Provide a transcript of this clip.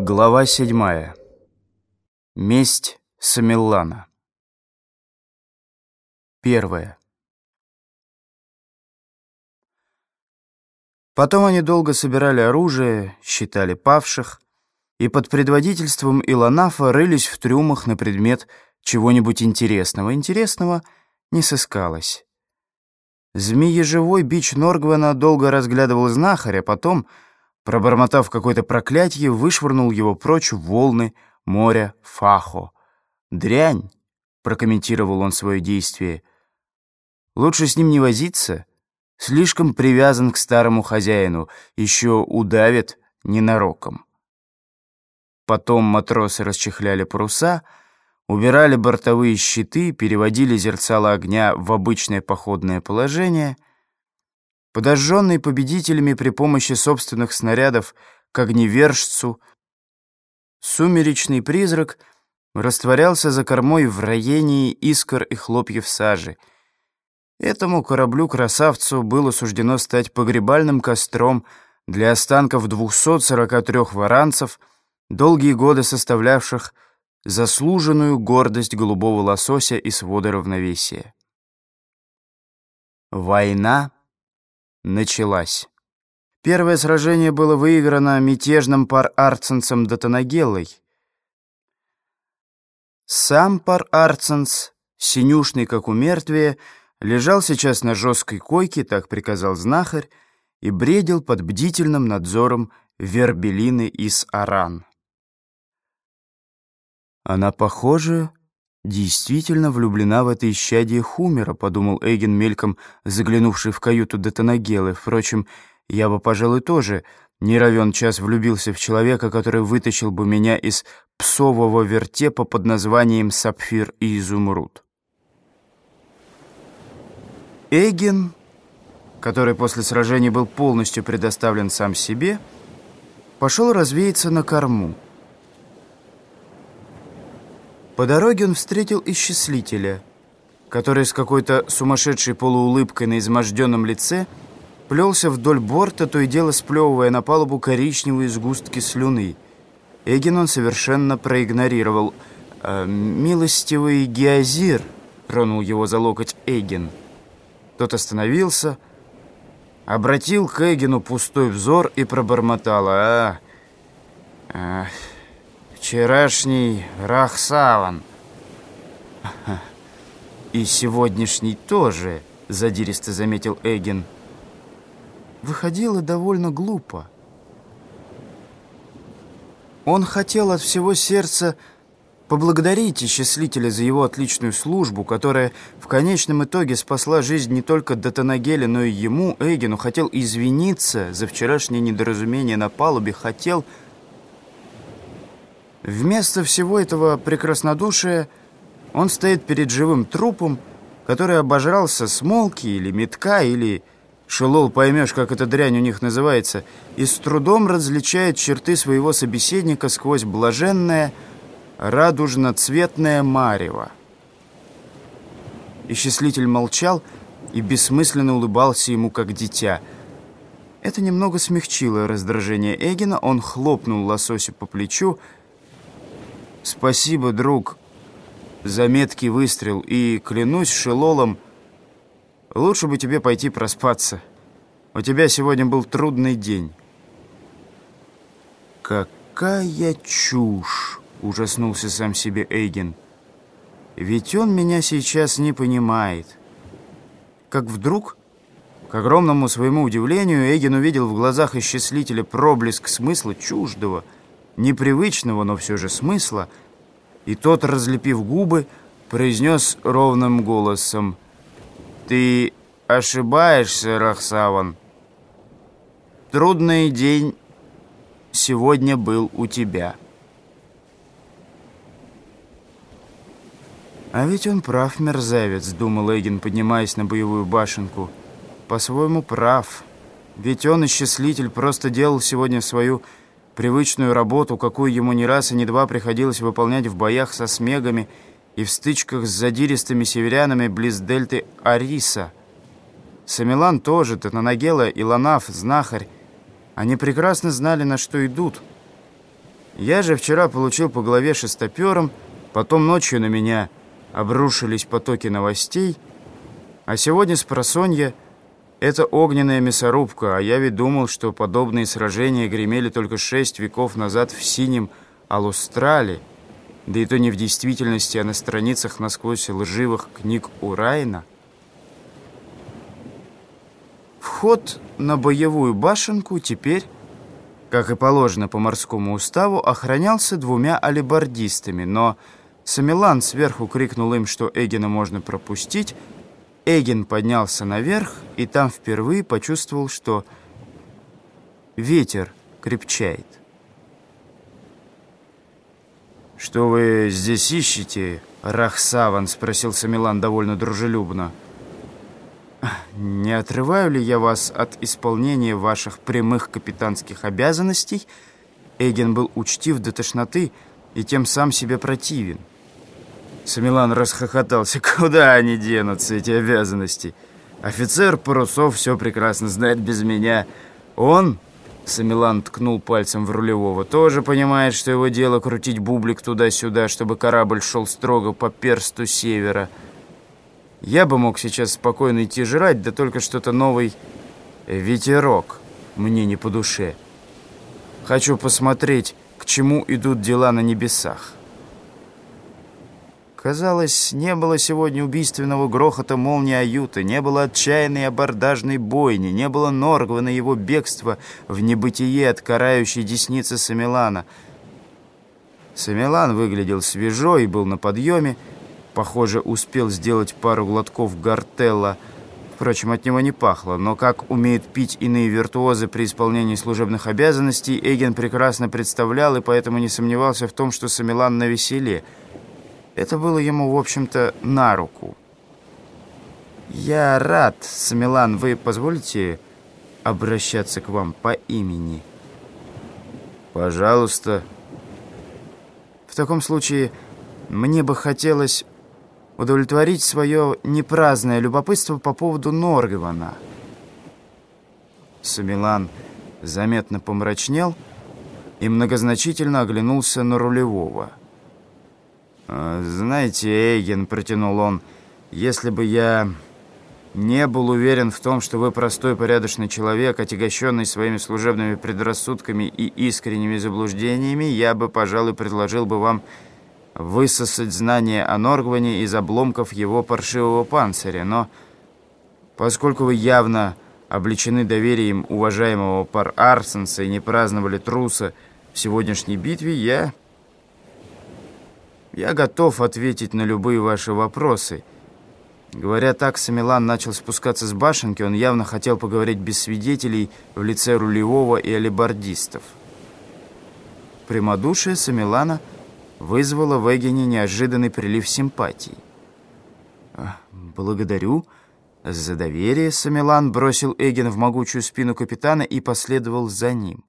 Глава седьмая. Месть Самиллана. Первое. Потом они долго собирали оружие, считали павших, и под предводительством Илонафа рылись в трюмах на предмет чего-нибудь интересного. Интересного не сыскалось. Змееживой бич Норгвена долго разглядывал знахаря, потом пробормотав какое-то проклятие, вышвырнул его прочь в волны моря Фахо. «Дрянь!» — прокомментировал он свое действие. «Лучше с ним не возиться. Слишком привязан к старому хозяину, еще удавит ненароком». Потом матросы расчехляли паруса, убирали бортовые щиты, переводили зерцало огня в обычное походное положение — Подожженный победителями при помощи собственных снарядов к огневержцу, сумеречный призрак растворялся за кормой в роении искр и хлопьев сажи. Этому кораблю-красавцу было суждено стать погребальным костром для останков 243 варанцев, долгие годы составлявших заслуженную гордость голубого лосося и свода равновесия. Война началась. Первое сражение было выиграно мятежным пар-арценцем Датанагеллой. Сам пар-арценц, синюшный как у мертвия, лежал сейчас на жесткой койке, так приказал знахарь, и бредил под бдительным надзором Вербелины из Аран. Она похожа «Действительно влюблена в это исчадие Хумера», — подумал Эйген мельком, заглянувший в каюту Детонагелы. Впрочем, я бы, пожалуй, тоже не равен час влюбился в человека, который вытащил бы меня из псового вертепа под названием «Сапфир и изумруд». Эйген, который после сражения был полностью предоставлен сам себе, пошел развеяться на корму. По дороге он встретил исчислителя, который с какой-то сумасшедшей полуулыбкой на изможденном лице плелся вдоль борта, то и дело сплевывая на палубу коричневые сгустки слюны. Эгин он совершенно проигнорировал. «Э, «Милостивый Геозир», — тронул его за локоть Эгин. Тот остановился, обратил к Эгину пустой взор и пробормотал. «А, а Вчерашний Рахсаван. И сегодняшний тоже, задиристо заметил Эгин. Выходило довольно глупо. Он хотел от всего сердца поблагодарить исчислителя за его отличную службу, которая в конечном итоге спасла жизнь не только Датанагеле, но и ему, Эгину, хотел извиниться за вчерашнее недоразумение на палубе, хотел Вместо всего этого прекраснодушия он стоит перед живым трупом, который обожрался смолки или метка, или, шелол, поймешь, как эта дрянь у них называется, и с трудом различает черты своего собеседника сквозь блаженное, радужно-цветное марево. Исчислитель молчал и бессмысленно улыбался ему, как дитя. Это немного смягчило раздражение Эгина, он хлопнул лосося по плечу, Спасибо, друг, за меткий выстрел. И, клянусь шелолом, лучше бы тебе пойти проспаться. У тебя сегодня был трудный день. Какая чушь! Ужаснулся сам себе Эйген. Ведь он меня сейчас не понимает. Как вдруг, к огромному своему удивлению, Эйген увидел в глазах исчислителя проблеск смысла чуждого — непривычного, но все же смысла, и тот, разлепив губы, произнес ровным голосом «Ты ошибаешься, Рахсаван. Трудный день сегодня был у тебя». «А ведь он прав, мерзавец», — думал Эгин, поднимаясь на боевую башенку. «По-своему прав. Ведь он, исчислитель, просто делал сегодня свою привычную работу, какую ему не раз и не два приходилось выполнять в боях со смегами и в стычках с задиристыми северянами близ дельты Ариса. Самилан тоже, Татнанагела, Илонаф, Знахарь. Они прекрасно знали, на что идут. Я же вчера получил по голове шестопером, потом ночью на меня обрушились потоки новостей, а сегодня с просонья это огненная мясорубка, а я ведь думал, что подобные сражения гремели только шесть веков назад в синем Алустрале, да и то не в действительности, а на страницах насквозь лживых книг Урайна. Вход на боевую башенку теперь как и положено по морскому уставу, охранялся двумя алибардистами, но Самилан сверху крикнул им, что Эгина можно пропустить. Эгин поднялся наверх и там впервые почувствовал, что ветер крепчает. «Что вы здесь ищете, Рахсаван?» — спросил Самилан довольно дружелюбно. «Не отрываю ли я вас от исполнения ваших прямых капитанских обязанностей?» Эгин был учтив до тошноты и тем сам себе противен. Самилан расхохотался. «Куда они денутся, эти обязанности? Офицер парусов все прекрасно знает без меня. Он...» Самилан ткнул пальцем в рулевого. «Тоже понимает, что его дело крутить бублик туда-сюда, чтобы корабль шел строго по персту севера». Я бы мог сейчас спокойно идти жрать, да только что-то новый ветерок мне не по душе. Хочу посмотреть, к чему идут дела на небесах. Казалось, не было сегодня убийственного грохота молнии Аюты, не было отчаянной абордажной бойни, не было Норгвана его бегства в небытие от карающей десницы Самилана. Самилан выглядел свежо и был на подъеме, Похоже, успел сделать пару глотков гортелла. Впрочем, от него не пахло, но как умеют пить иные виртуозы при исполнении служебных обязанностей, Эгин прекрасно представлял и поэтому не сомневался в том, что Самилан на веселе. Это было ему, в общем-то, на руку. «Я рад, Самилан, вы позволите обращаться к вам по имени?» «Пожалуйста». «В таком случае мне бы хотелось удовлетворить свое непраздное любопытство по поводу Норгвана. Самилан заметно помрачнел и многозначительно оглянулся на рулевого. «А, «Знаете, Эйген», — протянул он, — «если бы я не был уверен в том, что вы простой порядочный человек, отягощенный своими служебными предрассудками и искренними заблуждениями, я бы, пожалуй, предложил бы вам высосать знания о Норгване из обломков его паршивого панциря, но поскольку вы явно обличены доверием уважаемого пар Арсенса и не праздновали труса в сегодняшней битве, я... Я готов ответить на любые ваши вопросы. Говоря так, Самилан начал спускаться с башенки, он явно хотел поговорить без свидетелей в лице рулевого и алибардистов. Прямодушие Самилана — вызвало в Эгине неожиданный прилив симпатии. «Благодарю за доверие», — Самилан бросил Эгин в могучую спину капитана и последовал за ним.